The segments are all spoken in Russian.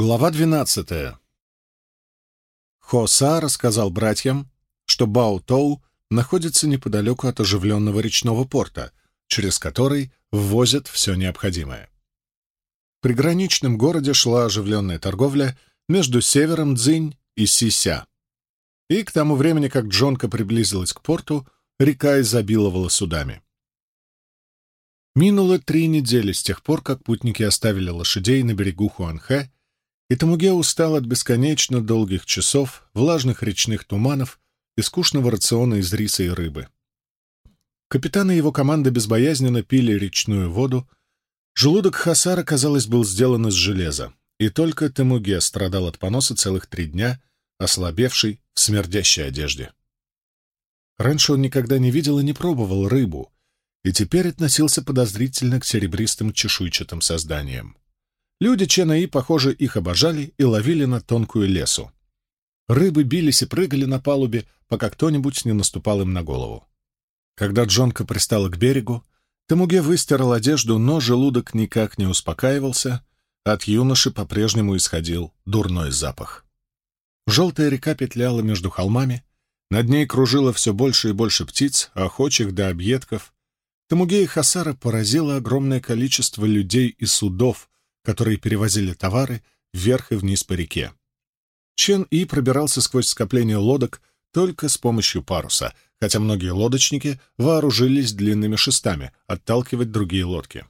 Глава двенадцатая. Хоса рассказал братьям, что Бао-Тоу находится неподалеку от оживленного речного порта, через который ввозят все необходимое. В приграничном городе шла оживленная торговля между севером Цзинь и Сися. И к тому времени, как Джонка приблизилась к порту, река изобиловала судами. Минуло три недели с тех пор, как путники оставили лошадей на берегу Хуанхэ, и Тамуге устал от бесконечно долгих часов, влажных речных туманов и скучного рациона из риса и рыбы. Капитан и его команда безбоязненно пили речную воду. Желудок Хасара, казалось, был сделан из железа, и только Тамуге страдал от поноса целых три дня, ослабевший в смердящей одежде. Раньше он никогда не видел и не пробовал рыбу, и теперь относился подозрительно к серебристым чешуйчатым созданиям. Люди Чена И, похоже, их обожали и ловили на тонкую лесу. Рыбы бились и прыгали на палубе, пока кто-нибудь не наступал им на голову. Когда Джонка пристала к берегу, Тамуге выстирал одежду, но желудок никак не успокаивался, от юноши по-прежнему исходил дурной запах. Желтая река петляла между холмами, над ней кружило все больше и больше птиц, охочих до объедков. Тамуге и Хасара поразило огромное количество людей и судов, которые перевозили товары вверх и вниз по реке. Чен И пробирался сквозь скопление лодок только с помощью паруса, хотя многие лодочники вооружились длинными шестами отталкивать другие лодки.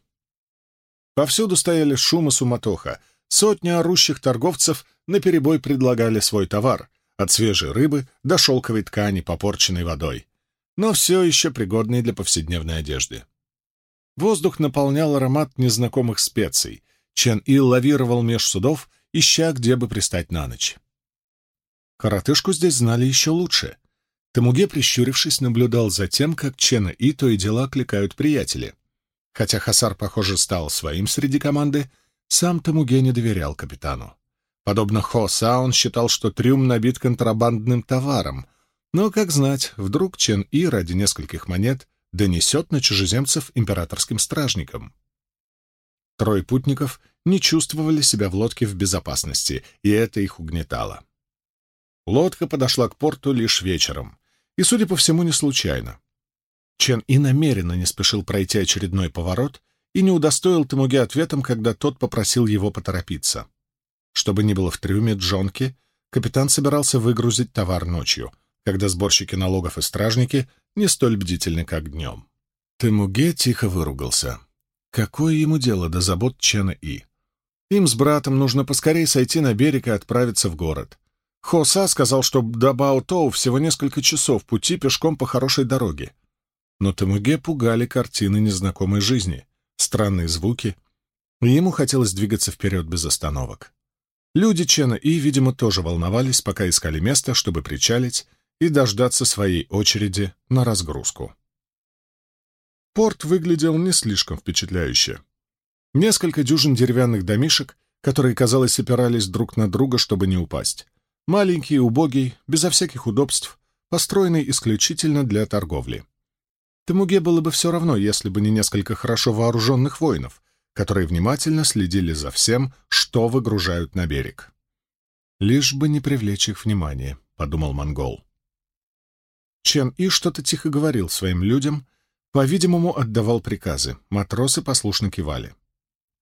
Повсюду стояли шум и суматоха. Сотни орущих торговцев наперебой предлагали свой товар, от свежей рыбы до шелковой ткани, попорченной водой, но все еще пригодной для повседневной одежды. Воздух наполнял аромат незнакомых специй, Чен Ил лавировал меж судов, ища, где бы пристать на ночь. Коротышку здесь знали еще лучше. Тамуге, прищурившись, наблюдал за тем, как Чена И то и дела окликают приятели. Хотя Хасар, похоже, стал своим среди команды, сам Тамуге не доверял капитану. Подобно Хоса, он считал, что трюм набит контрабандным товаром, но, как знать, вдруг Чен И ради нескольких монет донесет на чужеземцев императорским стражникам. Трое путников не чувствовали себя в лодке в безопасности, и это их угнетало. Лодка подошла к порту лишь вечером, и, судя по всему, не случайно. Чен и намеренно не спешил пройти очередной поворот и не удостоил Тамуге ответом, когда тот попросил его поторопиться. Чтобы не было в трюме Джонки, капитан собирался выгрузить товар ночью, когда сборщики налогов и стражники не столь бдительны, как днем. Тамуге тихо выругался. Какое ему дело до забот Чена И? Им с братом нужно поскорее сойти на берег и отправиться в город. Хоса сказал, что до Баотоу всего несколько часов пути пешком по хорошей дороге. Но Тамуге пугали картины незнакомой жизни, странные звуки, и ему хотелось двигаться вперед без остановок. Люди Чена И, видимо, тоже волновались, пока искали место, чтобы причалить и дождаться своей очереди на разгрузку. Порт выглядел не слишком впечатляюще. Несколько дюжин деревянных домишек, которые, казалось, опирались друг на друга, чтобы не упасть. Маленький, убогий, безо всяких удобств, построенный исключительно для торговли. Тамуге было бы все равно, если бы не несколько хорошо вооруженных воинов, которые внимательно следили за всем, что выгружают на берег. «Лишь бы не привлечь их внимание», — подумал монгол. Чен И что-то тихо говорил своим людям — по-видимому, отдавал приказы. Матросы послушно кивали.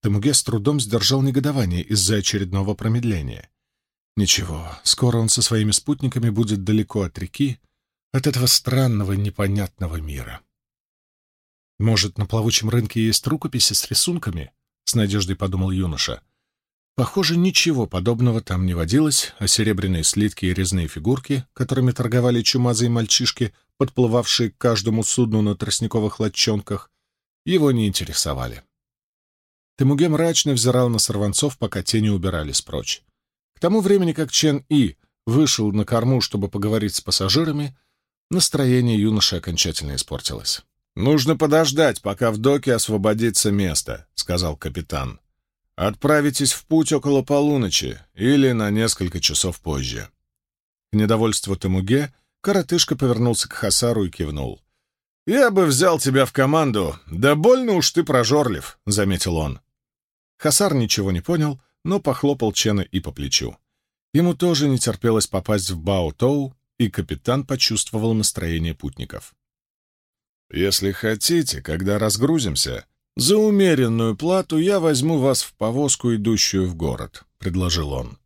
Тамуге с трудом сдержал негодование из-за очередного промедления. Ничего, скоро он со своими спутниками будет далеко от реки, от этого странного непонятного мира. Может, на плавучем рынке есть рукописи с рисунками? С надеждой подумал юноша. Похоже, ничего подобного там не водилось, а серебряные слитки и резные фигурки, которыми торговали чумазые мальчишки, подплывавшие к каждому судну на тростниковых лодчонках, его не интересовали. Темуге мрачно взирал на сорванцов, пока тени убирались прочь. К тому времени, как Чен И вышел на корму, чтобы поговорить с пассажирами, настроение юноши окончательно испортилось. «Нужно подождать, пока в доке освободится место», — сказал капитан. «Отправитесь в путь около полуночи или на несколько часов позже». К недовольству Темуге Коротышка повернулся к Хасару и кивнул. «Я бы взял тебя в команду, да больно уж ты прожорлив», — заметил он. Хасар ничего не понял, но похлопал Чена и по плечу. Ему тоже не терпелось попасть в Бао-Тоу, и капитан почувствовал настроение путников. «Если хотите, когда разгрузимся, за умеренную плату я возьму вас в повозку, идущую в город», — предложил он.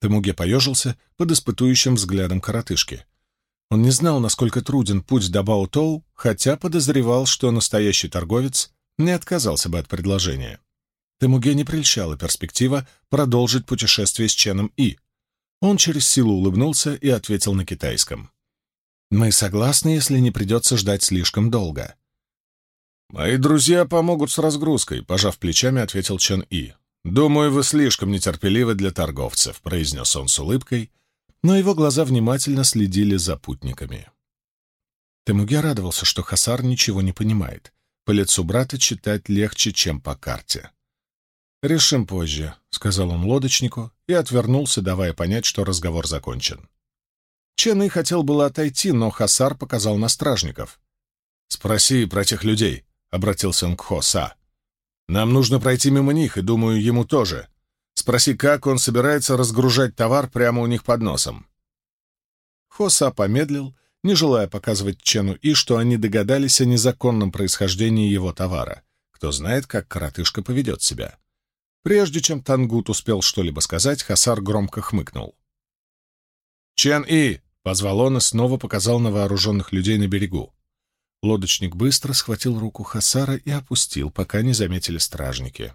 Темуге поежился под испытующим взглядом коротышки. Он не знал, насколько труден путь до Бао-Тоу, хотя подозревал, что настоящий торговец не отказался бы от предложения. Темуге не прельщала перспектива продолжить путешествие с Ченом И. Он через силу улыбнулся и ответил на китайском. «Мы согласны, если не придется ждать слишком долго». «Мои друзья помогут с разгрузкой», — пожав плечами, ответил Чен И. «Думаю, вы слишком нетерпеливы для торговцев», — произнес он с улыбкой, но его глаза внимательно следили за путниками. Темуге радовался, что Хасар ничего не понимает. По лицу брата читать легче, чем по карте. «Решим позже», — сказал он лодочнику и отвернулся, давая понять, что разговор закончен. Чен И хотел было отойти, но Хасар показал на стражников. «Спроси про тех людей», — обратился он к Хоса. «Нам нужно пройти мимо них, и, думаю, ему тоже. Спроси, как он собирается разгружать товар прямо у них под носом». Хоса помедлил, не желая показывать Чену И, что они догадались о незаконном происхождении его товара. Кто знает, как коротышка поведет себя. Прежде чем Тангут успел что-либо сказать, Хасар громко хмыкнул. «Чен-И!» — позвал он и снова показал на вооруженных людей на берегу. Лодочник быстро схватил руку Хасара и опустил, пока не заметили стражники.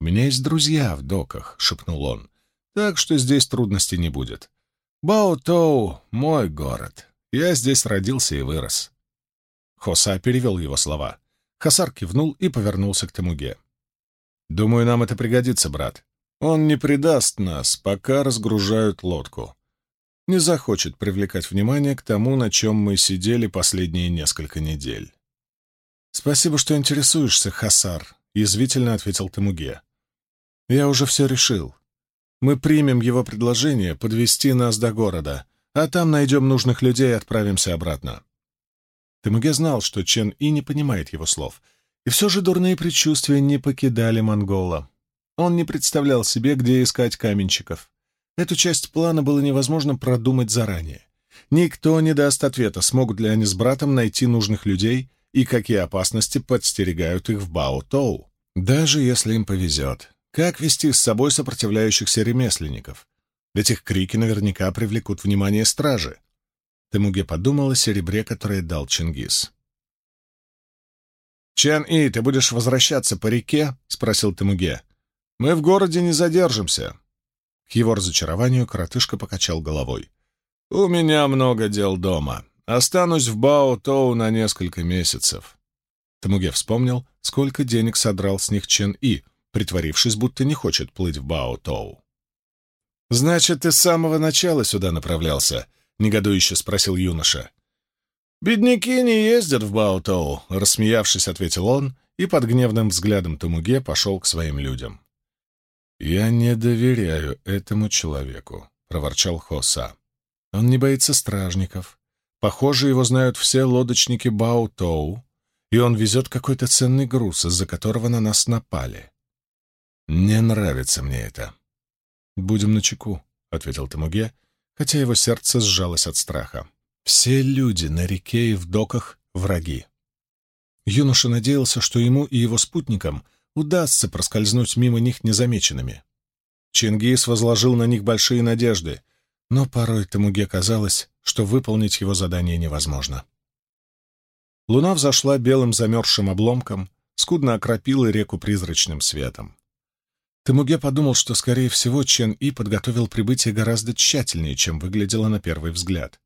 «У меня есть друзья в доках», — шепнул он, — «так что здесь трудностей не будет. Бао-Тоу — мой город. Я здесь родился и вырос». Хоса перевел его слова. Хасар кивнул и повернулся к Тамуге. Думаю, нам это пригодится, брат. Он не предаст нас, пока разгружают лодку. Не захочет привлекать внимание к тому, на чем мы сидели последние несколько недель. «Спасибо, что интересуешься, Хасар», — язвительно ответил Тамуге. «Я уже все решил. Мы примем его предложение подвести нас до города, а там найдем нужных людей и отправимся обратно». Тамуге знал, что Чен И не понимает его слов — и все же дурные предчувствия не покидали монгола. Он не представлял себе, где искать каменщиков. Эту часть плана было невозможно продумать заранее. Никто не даст ответа, смогут ли они с братом найти нужных людей и какие опасности подстерегают их в Бао-Тоу. Даже если им повезет. Как вести с собой сопротивляющихся ремесленников? Ведь их крики наверняка привлекут внимание стражи. Темуге подумал о серебре, которое дал Чингис. «Чен И, ты будешь возвращаться по реке?» — спросил Темуге. «Мы в городе не задержимся». К его разочарованию коротышка покачал головой. «У меня много дел дома. Останусь в Бао-Тоу на несколько месяцев». Тамуге вспомнил, сколько денег содрал с них Чен И, притворившись, будто не хочет плыть в Бао-Тоу. «Значит, ты с самого начала сюда направлялся?» — негодующе спросил юноша. «Бедняки не ездят в Баутоу», — рассмеявшись, ответил он и под гневным взглядом Тамуге пошел к своим людям. «Я не доверяю этому человеку», — проворчал Хоса. «Он не боится стражников. Похоже, его знают все лодочники Баутоу, и он везет какой-то ценный груз, из-за которого на нас напали. Не нравится мне это». «Будем начеку», — ответил Тамуге, хотя его сердце сжалось от страха. Все люди на реке и в доках — враги. Юноша надеялся, что ему и его спутникам удастся проскользнуть мимо них незамеченными. Чингис возложил на них большие надежды, но порой Тамуге казалось, что выполнить его задание невозможно. Луна взошла белым замерзшим обломком, скудно окропила реку призрачным светом. Тамуге подумал, что, скорее всего, Чен И подготовил прибытие гораздо тщательнее, чем выглядело на первый взгляд.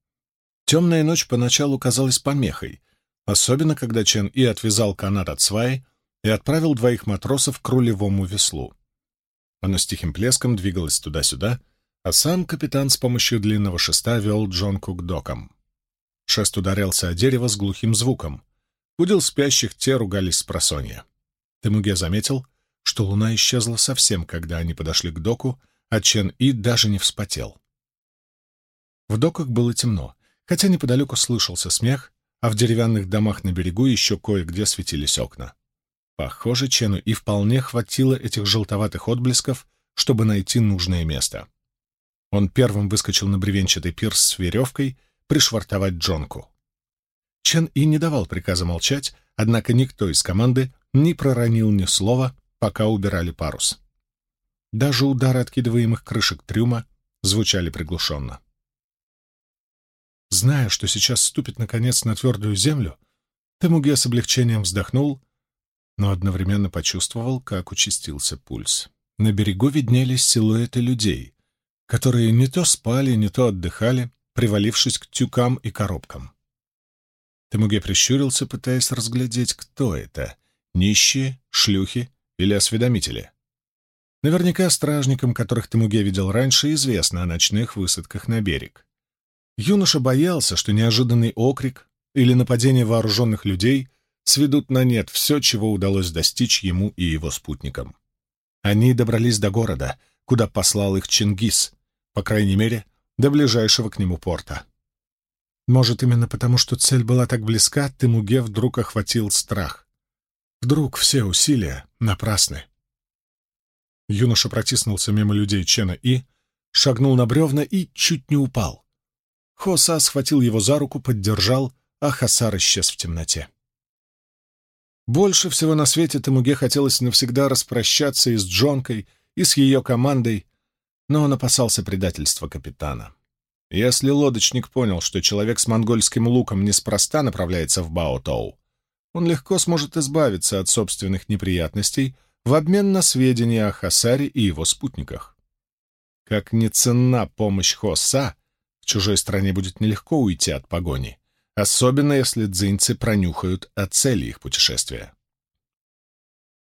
Темная ночь поначалу казалась помехой, особенно когда Чен И отвязал канат от сваи и отправил двоих матросов к рулевому веслу. Оно с тихим плеском двигалось туда-сюда, а сам капитан с помощью длинного шеста вел Джонку к докам. Шест ударялся о дерево с глухим звуком. Будил спящих, те ругались с просонья. Темуге заметил, что луна исчезла совсем, когда они подошли к доку, а Чен И даже не вспотел. В доках было темно, хотя неподалеку слышался смех, а в деревянных домах на берегу еще кое-где светились окна. Похоже, Чену и вполне хватило этих желтоватых отблесков, чтобы найти нужное место. Он первым выскочил на бревенчатый пирс с веревкой пришвартовать Джонку. Чен И не давал приказа молчать, однако никто из команды не проронил ни слова, пока убирали парус. Даже удары откидываемых крышек трюма звучали приглушенно. Зная, что сейчас ступит наконец на твердую землю, Темуге с облегчением вздохнул, но одновременно почувствовал, как участился пульс. На берегу виднелись силуэты людей, которые не то спали, не то отдыхали, привалившись к тюкам и коробкам. Темуге прищурился, пытаясь разглядеть, кто это — нищие, шлюхи или осведомители. Наверняка стражникам, которых Темуге видел раньше, известно о ночных высадках на берег. Юноша боялся, что неожиданный окрик или нападение вооруженных людей сведут на нет все, чего удалось достичь ему и его спутникам. Они добрались до города, куда послал их Чингис, по крайней мере, до ближайшего к нему порта. Может, именно потому, что цель была так близка, Тымуге вдруг охватил страх. Вдруг все усилия напрасны. Юноша протиснулся мимо людей Чена И, шагнул на бревна и чуть не упал. Хоса схватил его за руку, поддержал, а Хасар исчез в темноте. Больше всего на свете Тамуге хотелось навсегда распрощаться и с Джонкой, и с ее командой, но он опасался предательства капитана. Если лодочник понял, что человек с монгольским луком неспроста направляется в Баотоу, он легко сможет избавиться от собственных неприятностей в обмен на сведения о Хасаре и его спутниках. Как не ценна помощь Хоса, в чужой стране будет нелегко уйти от погони, особенно если дзиньцы пронюхают о цели их путешествия.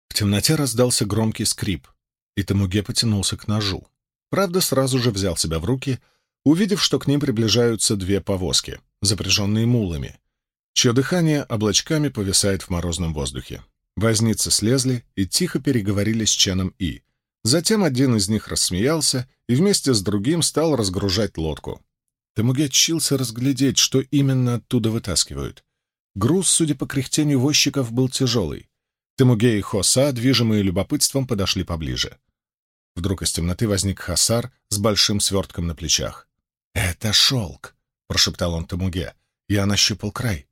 В темноте раздался громкий скрип, и Тамуге потянулся к ножу. Правда, сразу же взял себя в руки — увидев, что к ним приближаются две повозки, запряженные мулами, чье дыхание облачками повисает в морозном воздухе. Возницы слезли и тихо переговорили с Ченом И. Затем один из них рассмеялся и вместе с другим стал разгружать лодку. Тамуге чился разглядеть, что именно оттуда вытаскивают. Груз, судя по кряхтению возчиков, был тяжелый. Тамуге и Хоса, движимые любопытством, подошли поближе. Вдруг из темноты возник Хасар с большим свертком на плечах. «Это шелк!» — прошептал он Тамуге. Я нащупал край.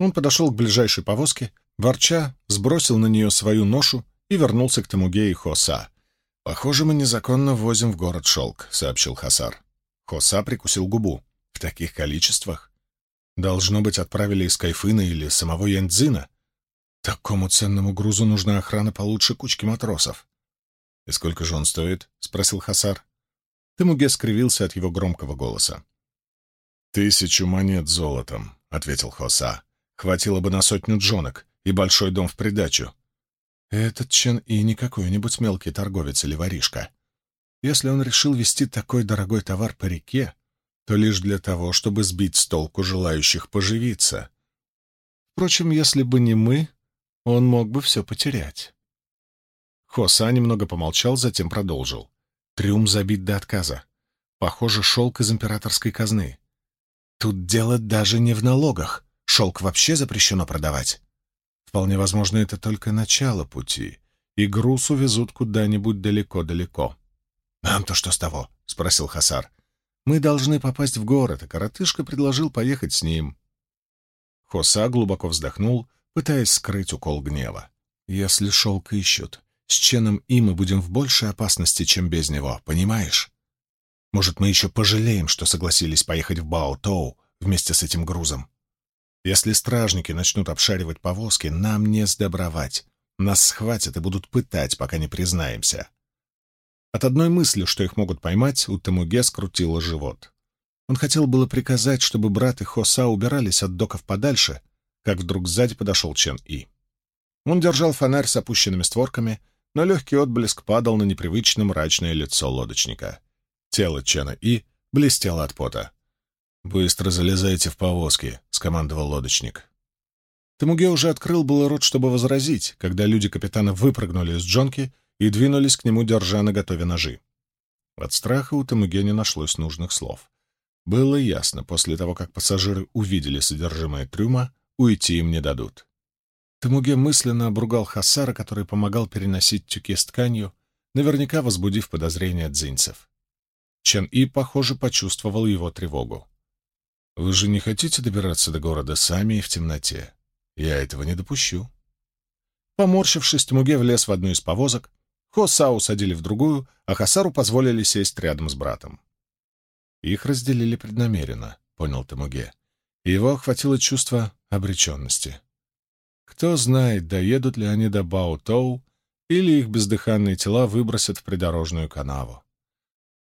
Он подошел к ближайшей повозке, ворча, сбросил на нее свою ношу и вернулся к Тамуге и Хоса. «Похоже, мы незаконно возим в город шелк», — сообщил Хасар. Хоса прикусил губу. «В таких количествах? Должно быть, отправили из Кайфына или самого Яньцзина. Такому ценному грузу нужна охрана получше кучки матросов». «И сколько же он стоит?» — спросил Хасар. Темуге скривился от его громкого голоса. «Тысячу монет золотом», — ответил Хоса. «Хватило бы на сотню джонок и большой дом в придачу». Этот Чен и не какой-нибудь мелкий торговец или воришка. Если он решил вести такой дорогой товар по реке, то лишь для того, чтобы сбить с толку желающих поживиться. Впрочем, если бы не мы, он мог бы все потерять. Хоса немного помолчал, затем продолжил. Трюм забит до отказа. Похоже, шелк из императорской казны. Тут дело даже не в налогах. Шелк вообще запрещено продавать. Вполне возможно, это только начало пути, и груз увезут куда-нибудь далеко-далеко. «Нам-то что с того?» — спросил Хасар. «Мы должны попасть в город, а коротышка предложил поехать с ним». Хоса глубоко вздохнул, пытаясь скрыть укол гнева. «Если шелк ищут, с Ченом И мы будем в большей опасности, чем без него, понимаешь? Может, мы еще пожалеем, что согласились поехать в Бао-Тоу вместе с этим грузом. Если стражники начнут обшаривать повозки, нам не сдобровать. Нас схватят и будут пытать, пока не признаемся. От одной мысли, что их могут поймать, у Тамуге скрутило живот. Он хотел было приказать, чтобы брат и Хоса убирались от доков подальше, как вдруг сзади подошел Чен И. Он держал фонарь с опущенными створками но легкий отблеск падал на непривычно мрачное лицо лодочника. Тело Чена И блестело от пота. «Быстро залезайте в повозки», — скомандовал лодочник. Тамуге уже открыл было рот, чтобы возразить, когда люди капитана выпрыгнули из джонки и двинулись к нему, держа на готове ножи. От страха у Тамуге не нашлось нужных слов. Было ясно, после того, как пассажиры увидели содержимое трюма, уйти им не дадут. Тамуге мысленно обругал Хасара, который помогал переносить тюки с тканью, наверняка возбудив подозрения дзинцев. Чен И, похоже, почувствовал его тревогу. «Вы же не хотите добираться до города сами и в темноте? Я этого не допущу». Поморщившись, Тмуге влез в одну из повозок, Хосау садили в другую, а Хасару позволили сесть рядом с братом. Их разделили преднамеренно, понял Тамуге, и его охватило чувство обреченности. Кто знает, доедут ли они до Бао-Тоу, или их бездыханные тела выбросят в придорожную канаву.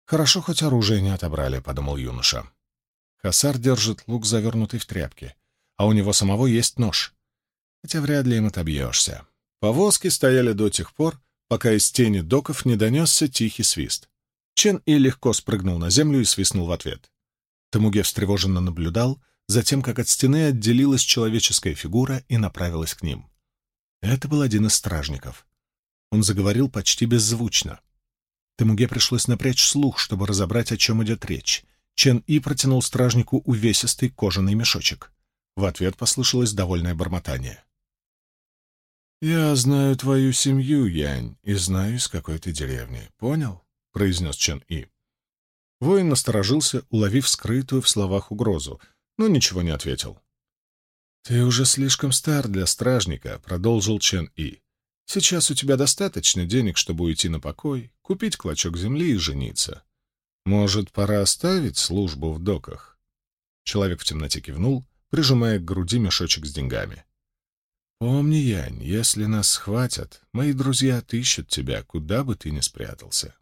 «Хорошо, хоть оружие не отобрали», — подумал юноша. Хасар держит лук, завернутый в тряпки, а у него самого есть нож. Хотя вряд ли им отобьешься. Повозки стояли до тех пор, пока из тени доков не донесся тихий свист. Чен И легко спрыгнул на землю и свистнул в ответ. Тамуге встревоженно наблюдал за тем, как от стены отделилась человеческая фигура и направилась к ним. Это был один из стражников. Он заговорил почти беззвучно. Тамуге пришлось напрячь слух, чтобы разобрать, о чем идет речь. Чен И протянул стражнику увесистый кожаный мешочек. В ответ послышалось довольное бормотание. «Я знаю твою семью, Янь, и знаю, из какой ты деревни. Понял?» — произнес Чен И. Воин насторожился, уловив скрытую в словах угрозу, но ничего не ответил. «Ты уже слишком стар для стражника», — продолжил Чен И. Сейчас у тебя достаточно денег, чтобы уйти на покой, купить клочок земли и жениться. Может, пора оставить службу в доках?» Человек в темноте кивнул, прижимая к груди мешочек с деньгами. «Помни, Янь, если нас схватят, мои друзья отыщут тебя, куда бы ты ни спрятался».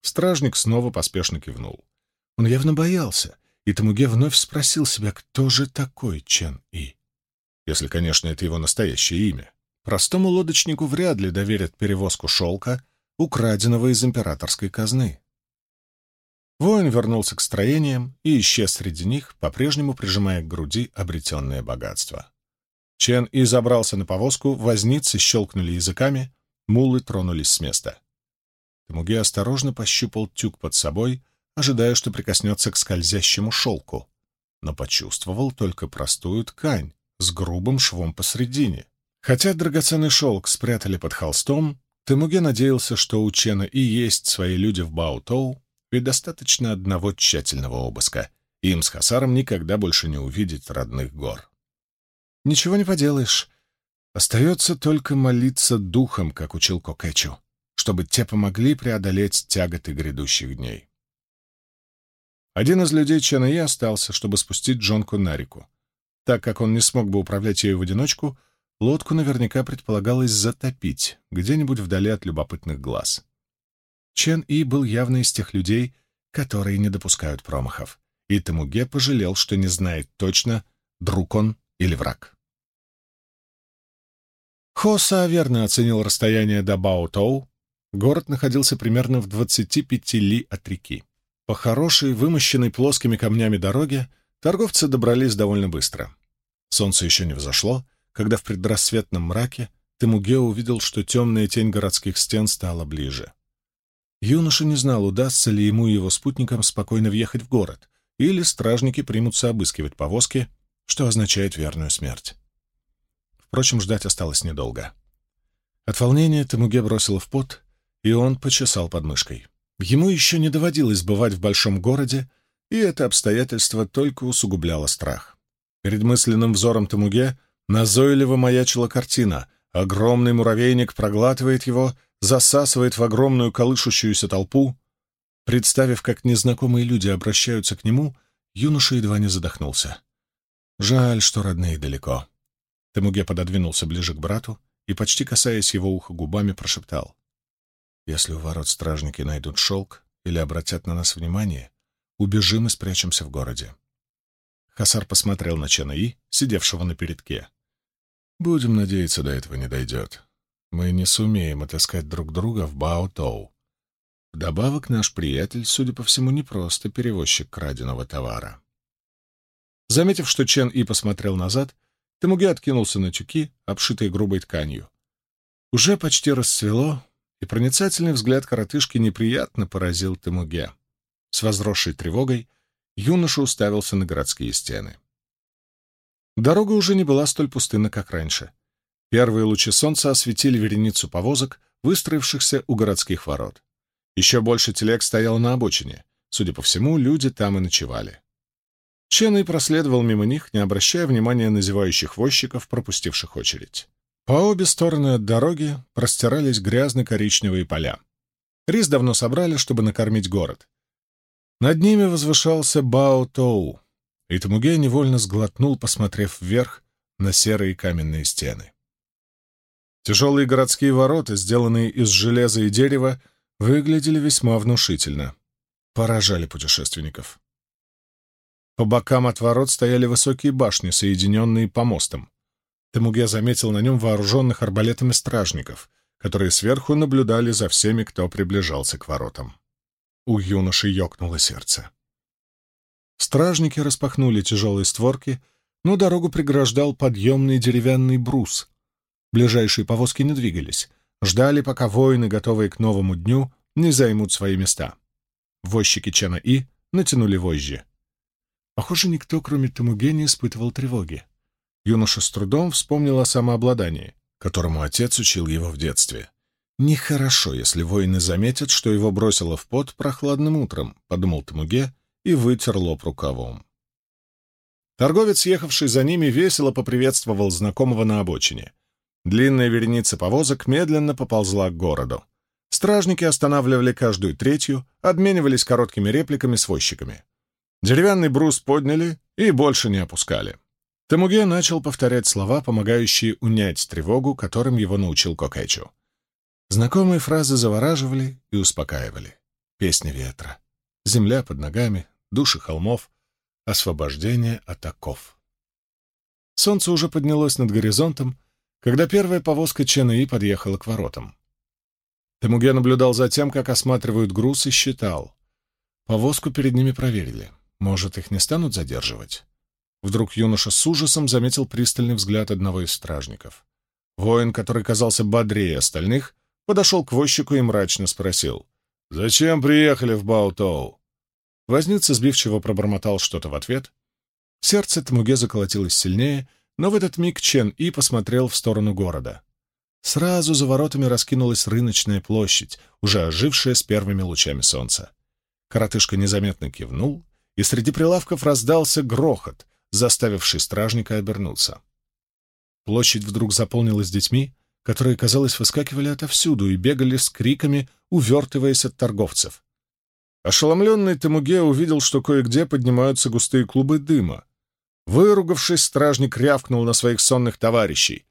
Стражник снова поспешно кивнул. Он явно боялся, и Тамуге вновь спросил себя, кто же такой Чен И. Если, конечно, это его настоящее имя. Простому лодочнику вряд ли доверят перевозку шелка, украденного из императорской казны. Воин вернулся к строениям и исчез среди них, по-прежнему прижимая к груди обретенное богатство. Чен и забрался на повозку, возницы щелкнули языками, мулы тронулись с места. Тамуги осторожно пощупал тюк под собой, ожидая, что прикоснется к скользящему шелку, но почувствовал только простую ткань с грубым швом посредине. Хотя драгоценный шелк спрятали под холстом, Темуге надеялся, что у Чена и есть свои люди в Баутоу, ведь достаточно одного тщательного обыска. Им с Хасаром никогда больше не увидеть родных гор. Ничего не поделаешь. Остается только молиться духом, как учил Кокэчу, чтобы те помогли преодолеть тяготы грядущих дней. Один из людей Чена И остался, чтобы спустить Джонку на реку. Так как он не смог бы управлять ею в одиночку — Лодку наверняка предполагалось затопить где-нибудь вдали от любопытных глаз. Чен И был явно из тех людей, которые не допускают промахов, и Тамуге пожалел, что не знает точно, друг он или враг. Хоса верно оценил расстояние до Бао-Тоу. Город находился примерно в 25 ли от реки. По хорошей, вымощенной плоскими камнями дороге торговцы добрались довольно быстро. Солнце еще не взошло, когда в предрассветном мраке Темуге увидел, что темная тень городских стен стала ближе. Юноша не знал, удастся ли ему и его спутникам спокойно въехать в город, или стражники примутся обыскивать повозки, что означает верную смерть. Впрочем, ждать осталось недолго. От волнения Темуге бросило в пот, и он почесал подмышкой. Ему еще не доводилось бывать в большом городе, и это обстоятельство только усугубляло страх. Перед мысленным взором Темуге Назойливо маячила картина. Огромный муравейник проглатывает его, засасывает в огромную колышущуюся толпу. Представив, как незнакомые люди обращаются к нему, юноша едва не задохнулся. Жаль, что родные далеко. Темуге пододвинулся ближе к брату и, почти касаясь его уха губами, прошептал. «Если у ворот стражники найдут шелк или обратят на нас внимание, убежим и спрячемся в городе». Хасар посмотрел на Чанаи, сидевшего на передке. Будем надеяться, до этого не дойдет. Мы не сумеем отыскать друг друга в Бао-Тоу. Вдобавок, наш приятель, судя по всему, не просто перевозчик краденого товара. Заметив, что Чен И посмотрел назад, Темуге откинулся на тюки, обшитые грубой тканью. Уже почти расцвело, и проницательный взгляд коротышки неприятно поразил Темуге. С возросшей тревогой юноша уставился на городские стены. Дорога уже не была столь пустынна, как раньше. Первые лучи солнца осветили вереницу повозок, выстроившихся у городских ворот. Еще больше телег стояло на обочине. Судя по всему, люди там и ночевали. Чен проследовал мимо них, не обращая внимания на зевающих возчиков, пропустивших очередь. По обе стороны от дороги простирались грязно-коричневые поля. Рис давно собрали, чтобы накормить город. Над ними возвышался Бао-Тоу, и Тамуге невольно сглотнул, посмотрев вверх на серые каменные стены. Тяжелые городские ворота, сделанные из железа и дерева, выглядели весьма внушительно. Поражали путешественников. По бокам от ворот стояли высокие башни, соединенные помостом. Темуге заметил на нем вооруженных арбалетами стражников, которые сверху наблюдали за всеми, кто приближался к воротам. У юноши ёкнуло сердце. Стражники распахнули тяжелые створки, но дорогу преграждал подъемный деревянный брус. Ближайшие повозки не двигались, ждали, пока воины, готовые к новому дню, не займут свои места. Возчики Чена И натянули вожжи. Похоже, никто, кроме Тамуге, не испытывал тревоги. Юноша с трудом вспомнил о самообладании, которому отец учил его в детстве. «Нехорошо, если воины заметят, что его бросило в пот прохладным утром», — подумал Тамуге и вытер лоб рукавом. Торговец, ехавший за ними, весело поприветствовал знакомого на обочине. Длинная вереница повозок медленно поползла к городу. Стражники останавливали каждую третью, обменивались короткими репликами с возчиками. Деревянный брус подняли и больше не опускали. Тамуге начал повторять слова, помогающие унять тревогу, которым его научил Кокэчу. Знакомые фразы завораживали и успокаивали. Песня ветра, земля под ногами, души холмов, освобождение от оков. Солнце уже поднялось над горизонтом, когда первая повозка Ченаи подъехала к воротам. Тамуге наблюдал за тем, как осматривают груз, и считал. Повозку перед ними проверили. Может, их не станут задерживать? Вдруг юноша с ужасом заметил пристальный взгляд одного из стражников. Воин, который казался бодрее остальных, подошел к возчику и мрачно спросил. «Зачем приехали в Баутоу?» Возница сбивчиво пробормотал что-то в ответ. Сердце Тамуге заколотилось сильнее, но в этот миг Чен И посмотрел в сторону города. Сразу за воротами раскинулась рыночная площадь, уже ожившая с первыми лучами солнца. Коротышка незаметно кивнул и среди прилавков раздался грохот, заставивший стражника обернуться. Площадь вдруг заполнилась детьми, которые, казалось, выскакивали отовсюду и бегали с криками, увертываясь от торговцев. Ошеломленный Темуге увидел, что кое-где поднимаются густые клубы дыма. Выругавшись, стражник рявкнул на своих сонных товарищей.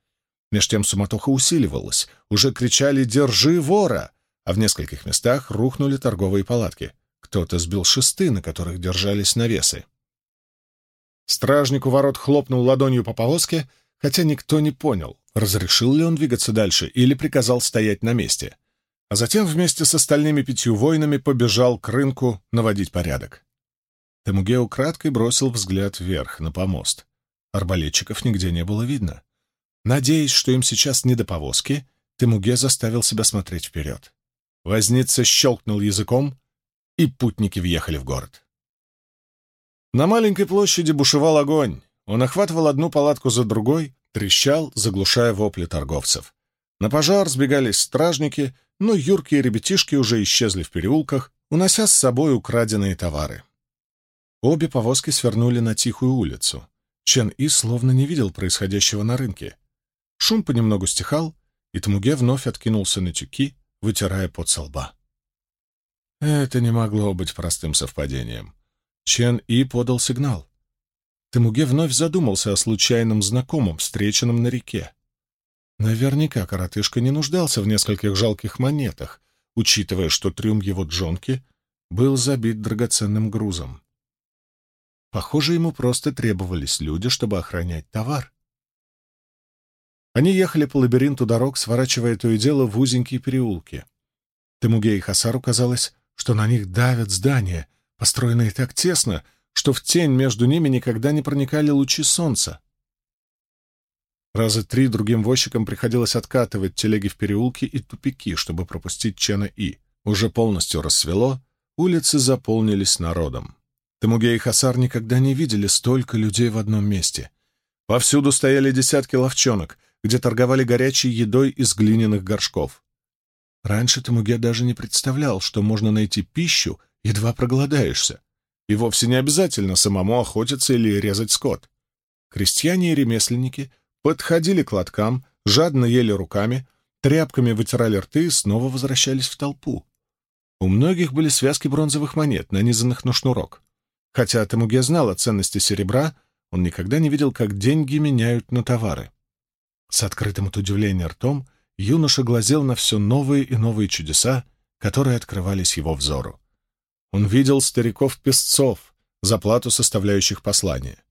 Меж тем суматоха усиливалась, уже кричали «Держи вора!», а в нескольких местах рухнули торговые палатки. Кто-то сбил шесты, на которых держались навесы. Стражник у ворот хлопнул ладонью по повозке, хотя никто не понял, разрешил ли он двигаться дальше или приказал стоять на месте. А затем вместе с остальными пятью воинами побежал к рынку наводить порядок. Темугео краткой бросил взгляд вверх, на помост. Арбалетчиков нигде не было видно. Надеясь, что им сейчас не до повозки, Темуге заставил себя смотреть вперед. Возница щелкнул языком, и путники въехали в город. На маленькой площади бушевал огонь. Он охватывал одну палатку за другой, трещал, заглушая вопли торговцев. На пожар сбегались стражники, но юркие ребятишки уже исчезли в переулках, унося с собой украденные товары. Обе повозки свернули на тихую улицу. Чен И словно не видел происходящего на рынке. Шум понемногу стихал, и Тамуге вновь откинулся на тюки, вытирая пот со лба. Это не могло быть простым совпадением. Чен И подал сигнал. Темуге вновь задумался о случайном знакомом, встреченном на реке. Наверняка коротышка не нуждался в нескольких жалких монетах, учитывая, что трюм его джонки был забит драгоценным грузом. Похоже, ему просто требовались люди, чтобы охранять товар. Они ехали по лабиринту дорог, сворачивая то и дело в узенькие переулки. Темуге и Хасару казалось, что на них давят здания, построенные так тесно, что в тень между ними никогда не проникали лучи солнца. Раза три другим возчикам приходилось откатывать телеги в переулки и тупики, чтобы пропустить Чена И. Уже полностью рассвело, улицы заполнились народом. Тамуге и Хасар никогда не видели столько людей в одном месте. Повсюду стояли десятки ловчонок, где торговали горячей едой из глиняных горшков. Раньше Тамуге даже не представлял, что можно найти пищу, едва проголодаешься. И вовсе не обязательно самому охотиться или резать скот. Крестьяне и ремесленники подходили к лоткам, жадно ели руками, тряпками вытирали рты и снова возвращались в толпу. У многих были связки бронзовых монет, нанизанных на шнурок. Хотя Тамуге знал о ценности серебра, он никогда не видел, как деньги меняют на товары. С открытым от удивления ртом юноша глазел на все новые и новые чудеса, которые открывались его взору. Он видел стариков-песцов, заплату составляющих послания,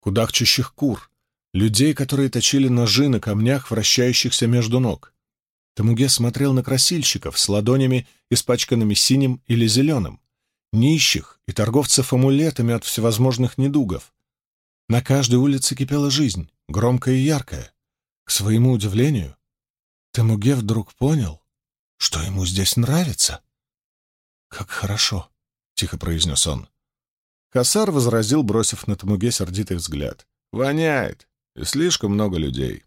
кудахчущих кур, людей, которые точили ножи на камнях, вращающихся между ног. Тамуге смотрел на красильщиков с ладонями, испачканными синим или зеленым, нищих и торговцев амулетами от всевозможных недугов. На каждой улице кипела жизнь, громкая и яркая. К своему удивлению, Тамуге вдруг понял, что ему здесь нравится. «Как хорошо!» — тихо произнес он. Косар возразил, бросив на Тамуге сердитый взгляд. «Воняет, и слишком много людей».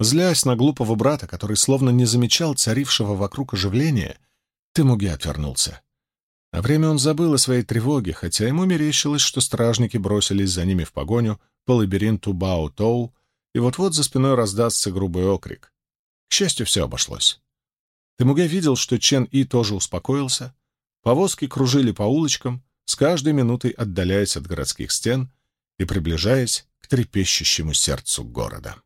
Злясь на глупого брата, который словно не замечал царившего вокруг оживления, Тамуге отвернулся. На время он забыл о своей тревоге, хотя ему мерещилось, что стражники бросились за ними в погоню по лабиринту Бао-Тоу, и вот-вот за спиной раздастся грубый окрик. К счастью, все обошлось. Темуге видел, что Чен И тоже успокоился. Повозки кружили по улочкам, с каждой минутой отдаляясь от городских стен и приближаясь к трепещущему сердцу города.